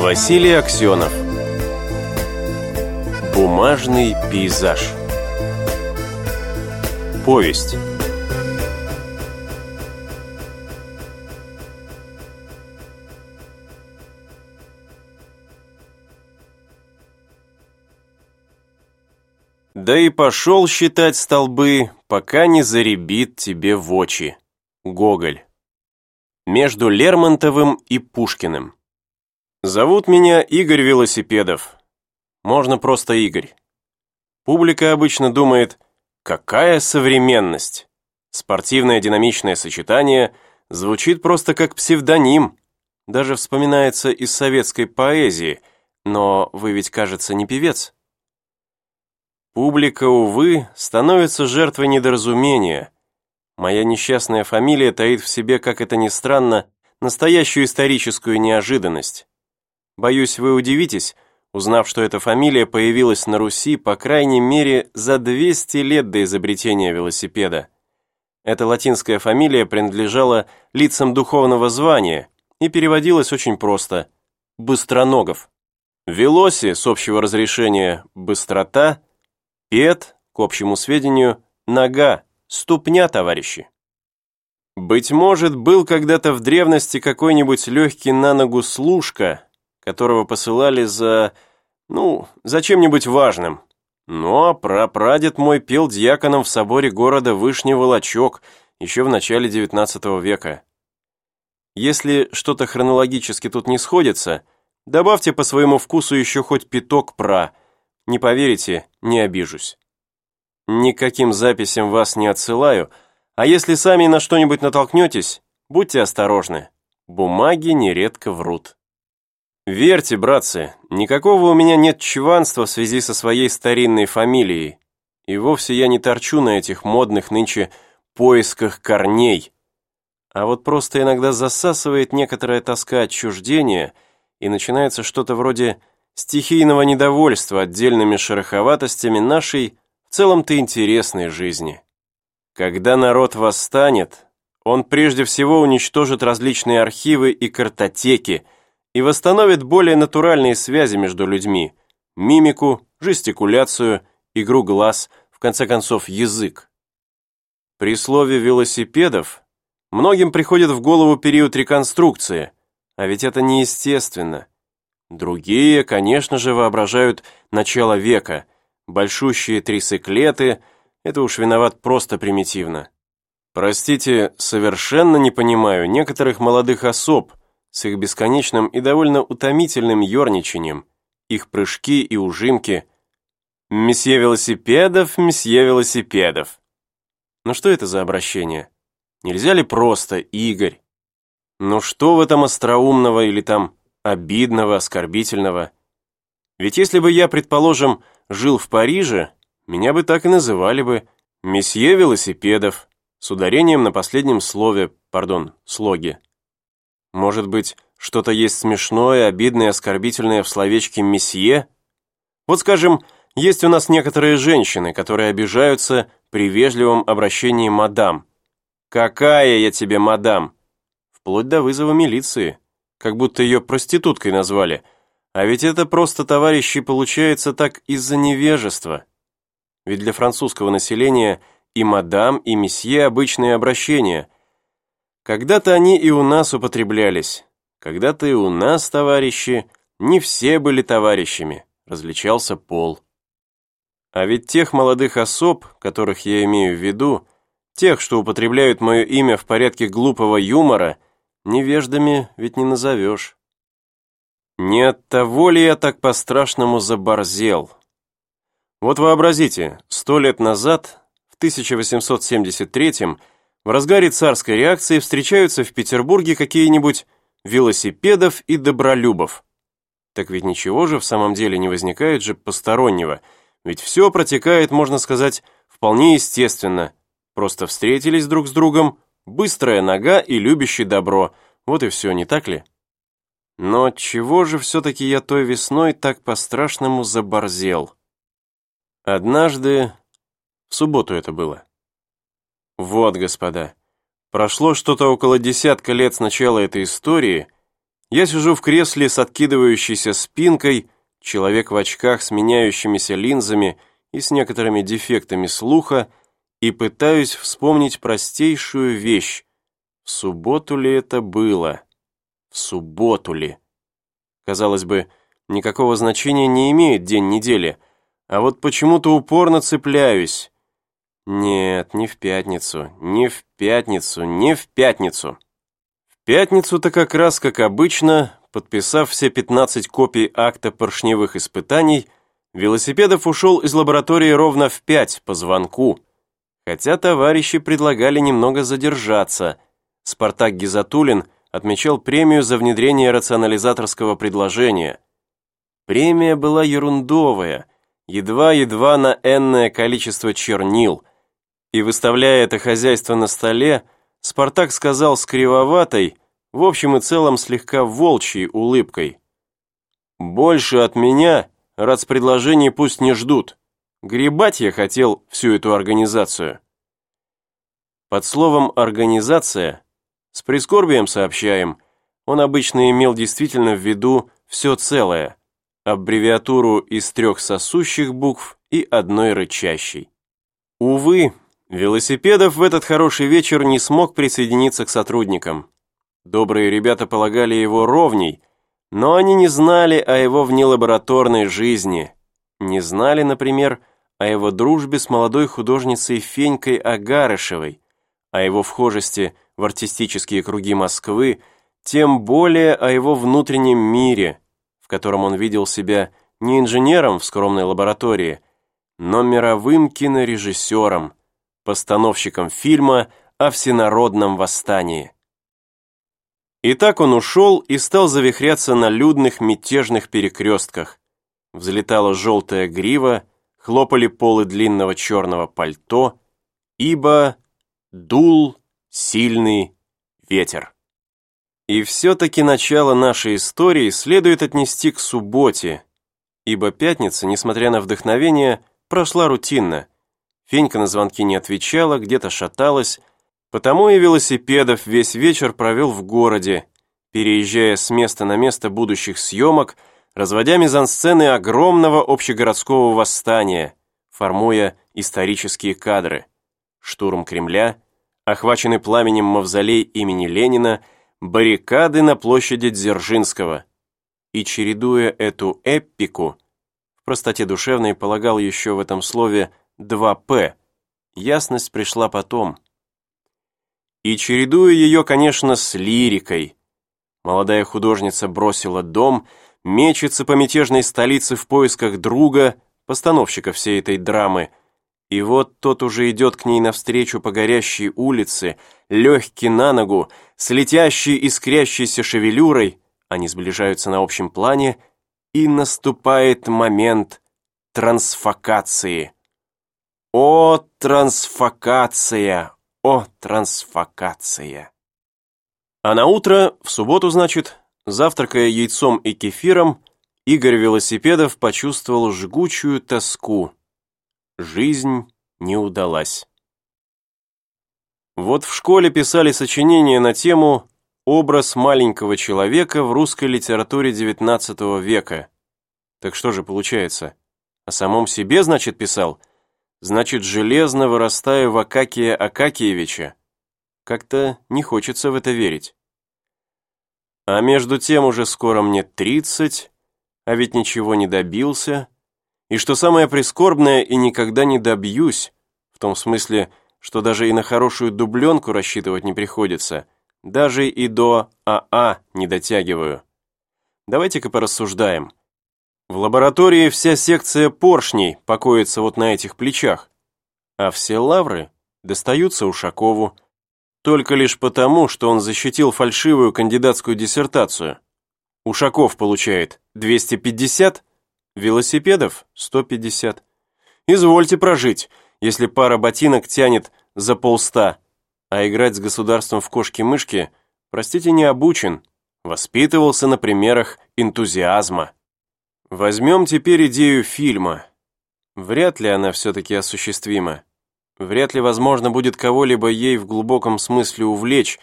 Василий Аксенов Бумажный пейзаж Повесть Да и пошел считать столбы, пока не заребит тебе в очи. Гоголь. Между Лермонтовым и Пушкиным. Зовут меня Игорь Велосипедов. Можно просто Игорь. Публика обычно думает, какая современность. Спортивное динамичное сочетание звучит просто как псевдоним. Даже вспоминается из советской поэзии, но вы ведь, кажется, не певец. Публика, увы, становится жертвой недоразумения. Моя несчастная фамилия таит в себе, как это ни странно, настоящую историческую неожиданность. Боюсь, вы удивитесь, узнав, что эта фамилия появилась на Руси по крайней мере за 200 лет до изобретения велосипеда. Эта латинская фамилия принадлежала лицам духовного звания и переводилась очень просто – «быстроногов». Велоси, с общего разрешения «быстрота», пет, к общему сведению, «нога», «ступня, товарищи». Быть может, был когда-то в древности какой-нибудь легкий на ногу служка, которого посылали за, ну, за чем-нибудь важным. Ну, а прапрадед мой пел дьяконом в соборе города Вышний Волочок еще в начале XIX века. Если что-то хронологически тут не сходится, добавьте по своему вкусу еще хоть пяток пра. Не поверите, не обижусь. Никаким записям вас не отсылаю, а если сами на что-нибудь натолкнетесь, будьте осторожны. Бумаги нередко врут. Верьте, братцы, никакого у меня нет чванства в связи со своей старинной фамилией. И вовсе я не торчу на этих модных нынче поисках корней. А вот просто иногда засасывает некоторая тоска отчуждения, и начинается что-то вроде стихийного недовольства отдельными шероховатостями нашей в целом-то интересной жизни. Когда народ восстанет, он прежде всего уничтожит различные архивы и картотеки, и восстановит более натуральные связи между людьми, мимику, жестикуляцию, игру глаз, в конце концов, язык. При слове «велосипедов» многим приходит в голову период реконструкции, а ведь это неестественно. Другие, конечно же, воображают начало века, большущие трисеклеты, это уж виноват просто примитивно. Простите, совершенно не понимаю некоторых молодых особ, с их бесконечным и довольно утомительным ерничанием, их прыжки и ужимки. «Месье велосипедов, месье велосипедов». Ну что это за обращение? Нельзя ли просто Игорь? Ну что в этом остроумного или там обидного, оскорбительного? Ведь если бы я, предположим, жил в Париже, меня бы так и называли бы «месье велосипедов» с ударением на последнем слове, пардон, слоге. Может быть, что-то есть смешное, обидное, оскорбительное в словечке «месье»? Вот, скажем, есть у нас некоторые женщины, которые обижаются при вежливом обращении «мадам». «Какая я тебе мадам?» Вплоть до вызова милиции, как будто ее проституткой назвали. А ведь это просто, товарищи, получается так из-за невежества. Ведь для французского населения и мадам, и месье обычные обращения – когда-то они и у нас употреблялись. Когда-то и у нас, товарищи, не все были товарищами, различался пол. А ведь тех молодых особ, которых я имею в виду, тех, что употребляют мое имя в порядке глупого юмора, невеждами ведь не назовешь. Не от того ли я так по-страшному заборзел? Вот вообразите, сто лет назад, в 1873 в разгаре царской реакции встречаются в Петербурге какие-нибудь велосипедов и добролюбов. Так ведь ничего же в самом деле не возникает же постороннего, ведь все протекает, можно сказать, вполне естественно. Просто встретились друг с другом, быстрая нога и любящий добро, вот и все, не так ли? Но чего же все-таки я той весной так по-страшному заборзел? Однажды, в субботу это было, вот, господа, прошло что-то около десятка лет с начала этой истории, Я сижу в кресле с откидывающейся спинкой, человек в очках с меняющимися линзами и с некоторыми дефектами слуха, и пытаюсь вспомнить простейшую вещь. В субботу ли это было? В субботу ли? Казалось бы, никакого значения не имеет день недели, а вот почему-то упорно цепляюсь. Нет, не в пятницу, не в пятницу, не в пятницу. В пятницу-то как раз, как обычно, подписав все 15 копий акта поршневых испытаний, Велосипедов ушел из лаборатории ровно в 5 по звонку, хотя товарищи предлагали немного задержаться. Спартак Гизатулин отмечал премию за внедрение рационализаторского предложения. Премия была ерундовая, едва-едва на энное количество чернил – и выставляя это хозяйство на столе, Спартак сказал с кривоватой, в общем и целом слегка волчьей улыбкой. «Больше от меня раз предложений пусть не ждут. Гребать я хотел всю эту организацию». Под словом «организация» с прискорбием сообщаем, он обычно имел действительно в виду все целое, аббревиатуру из трех сосущих букв и одной рычащей. Увы, Велосипедов в этот хороший вечер не смог присоединиться к сотрудникам. Добрые ребята полагали его ровней, но они не знали о его внелабораторной жизни. Не знали, например, о его дружбе с молодой художницей Фенькой Агарышевой, о его вхожести в артистические круги Москвы, тем более о его внутреннем мире, в котором он видел себя не инженером в скромной лаборатории, но мировым кинорежиссером – постановщиком фильма о всенародном восстании. И так он ушел и стал завихряться на людных мятежных перекрестках. Взлетала желтая грива, хлопали полы длинного черного пальто, ибо дул сильный ветер. И все-таки начало нашей истории следует отнести к субботе, ибо пятница, несмотря на вдохновение, прошла рутинно. Фенька на звонки не отвечала, где-то шаталась, потому и велосипедов весь вечер провел в городе, переезжая с места на место будущих съемок, разводя мизансцены огромного общегородского восстания, формуя исторические кадры. Штурм Кремля, охваченный пламенем мавзолей имени Ленина, баррикады на площади Дзержинского. И чередуя эту эпику, в простоте душевной полагал еще в этом слове 2П. Ясность пришла потом. И чередуя ее, конечно, с лирикой. Молодая художница бросила дом, мечется по мятежной столице в поисках друга, постановщика всей этой драмы, и вот тот уже идет к ней навстречу по горящей улице, легкий на ногу, с летящей искрящейся шевелюрой, они сближаются на общем плане, и наступает момент трансфокации. О, трансфокация! О, трансфокация! А на утро, в субботу, значит, завтракая яйцом и кефиром, Игорь Велосипедов почувствовал жгучую тоску. Жизнь не удалась. Вот в школе писали сочинения на тему «Образ маленького человека в русской литературе XIX века». Так что же получается? О самом себе, значит, писал – значит, железно вырастаю в Акакия Акакиевича. Как-то не хочется в это верить. А между тем уже скоро мне тридцать, а ведь ничего не добился. И что самое прискорбное, и никогда не добьюсь, в том смысле, что даже и на хорошую дубленку рассчитывать не приходится, даже и до АА не дотягиваю. Давайте-ка порассуждаем. В лаборатории вся секция поршней покоится вот на этих плечах, а все лавры достаются Ушакову, только лишь потому, что он защитил фальшивую кандидатскую диссертацию. Ушаков получает 250, велосипедов 150. Извольте прожить, если пара ботинок тянет за полста, а играть с государством в кошки-мышки, простите, не обучен, воспитывался на примерах энтузиазма. Возьмем теперь идею фильма. Вряд ли она все-таки осуществима. Вряд ли возможно будет кого-либо ей в глубоком смысле увлечь,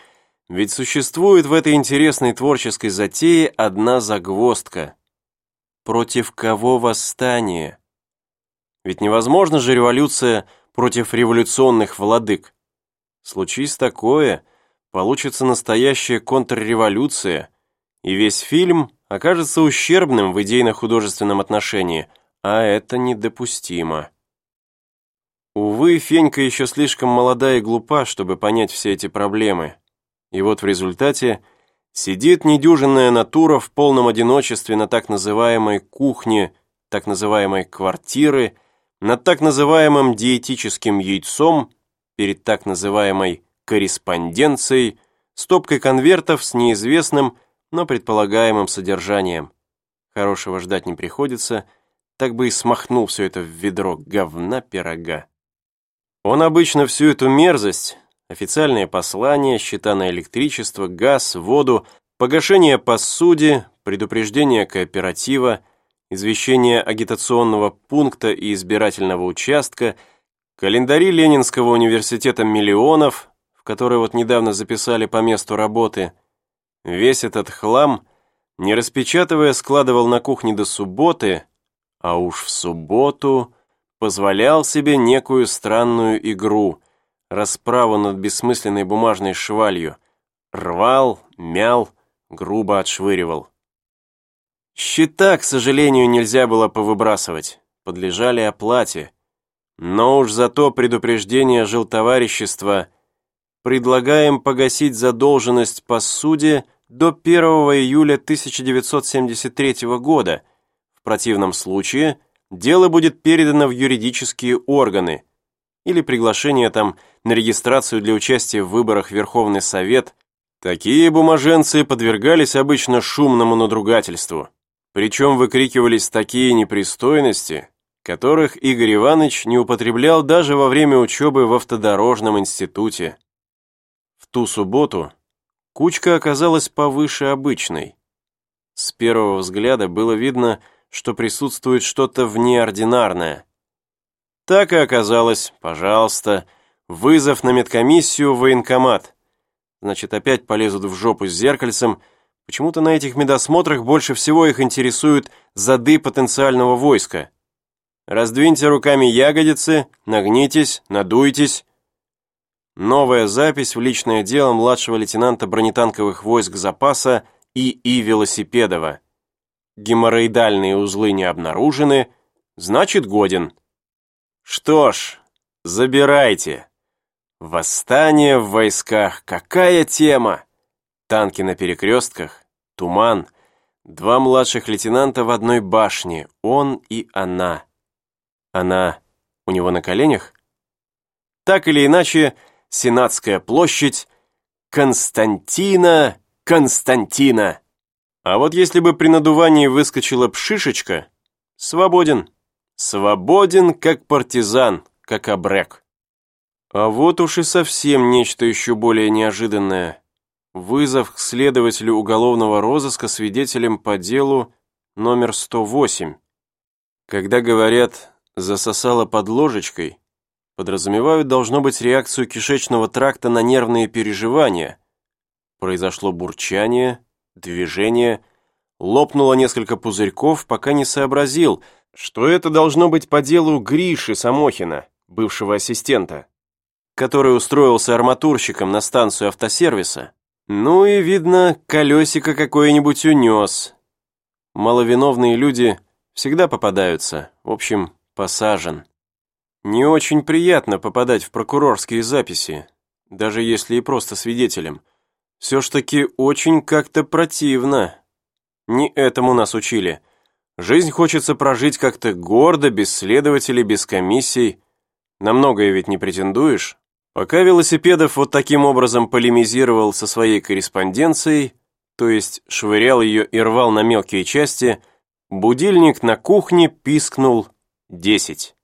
Ведь существует в этой интересной творческой затее одна загвоздка. Против кого восстание? Ведь невозможно же революция против революционных владык. Случись такое, получится настоящая контрреволюция, и весь фильм окажется ущербным в идейно-художественном отношении, а это недопустимо. Увы, Фенька еще слишком молода и глупа, чтобы понять все эти проблемы. И вот в результате сидит недюжинная натура в полном одиночестве на так называемой кухне, так называемой квартиры, над так называемым диетическим яйцом, перед так называемой корреспонденцией, стопкой конвертов с неизвестным, но предполагаемым содержанием. Хорошего ждать не приходится, так бы и смахнул все это в ведро говна пирога. Он обычно всю эту мерзость, официальные послания, счета на электричество, газ, воду, погашение посуде, предупреждение кооператива, извещение агитационного пункта и избирательного участка, календари Ленинского университета миллионов, в которые вот недавно записали по месту работы, весь этот хлам, не распечатывая, складывал на кухне до субботы, а уж в субботу позволял себе некую странную игру, расправу над бессмысленной бумажной швалью, рвал, мял, грубо отшвыривал. Счета, к сожалению, нельзя было повыбрасывать, подлежали оплате. Но уж зато предупреждение жилтоварищества предлагаем погасить задолженность по суде до 1 июля 1973 года. В противном случае дело будет передано в юридические органы или приглашение там на регистрацию для участия в выборах Верховный Совет. Такие бумаженцы подвергались обычно шумному надругательству. Причем выкрикивались такие непристойности, которых Игорь Иванович не употреблял даже во время учебы в автодорожном институте. В ту субботу кучка оказалась повыше обычной. С первого взгляда было видно, что присутствует что-то внеординарное. Так и оказалось, пожалуйста, вызов на медкомиссию в военкомат. Значит, опять полезут в жопу с зеркальцем – Почему-то на этих медосмотрах больше всего их интересуют зады потенциального войска. Раздвиньте руками ягодицы, нагнитесь, надуйтесь. Новая запись в личное дело младшего лейтенанта бронетанковых войск запаса И.И. Велосипедова. Геморроидальные узлы не обнаружены, значит годен. Что ж, забирайте. Восстание в войсках, какая тема? Танки на перекрестках, туман, два младших лейтенанта в одной башне, он и она. Она у него на коленях? Так или иначе, Сенатская площадь, Константина, Константина. А вот если бы при надувании выскочила пшишечка, свободен. Свободен, как партизан, как обрек. А вот уж и совсем нечто еще более неожиданное. Вызов к следователю уголовного розыска свидетелем по делу номер 108. Когда говорят «засосало под ложечкой», подразумевают должно быть реакцию кишечного тракта на нервные переживания. Произошло бурчание, движение, лопнуло несколько пузырьков, пока не сообразил, что это должно быть по делу Гриши Самохина, бывшего ассистента, который устроился арматурщиком на станцию автосервиса ну и, видно, колесико какое-нибудь унес. Маловиновные люди всегда попадаются, в общем, посажен. Не очень приятно попадать в прокурорские записи, даже если и просто свидетелем. Все ж таки очень как-то противно. Не этому нас учили. Жизнь хочется прожить как-то гордо, без следователей, без комиссий. На многое ведь не претендуешь. Пока Велосипедов вот таким образом полемизировал со своей корреспонденцией, то есть швырял ее и рвал на мелкие части, будильник на кухне пискнул десять.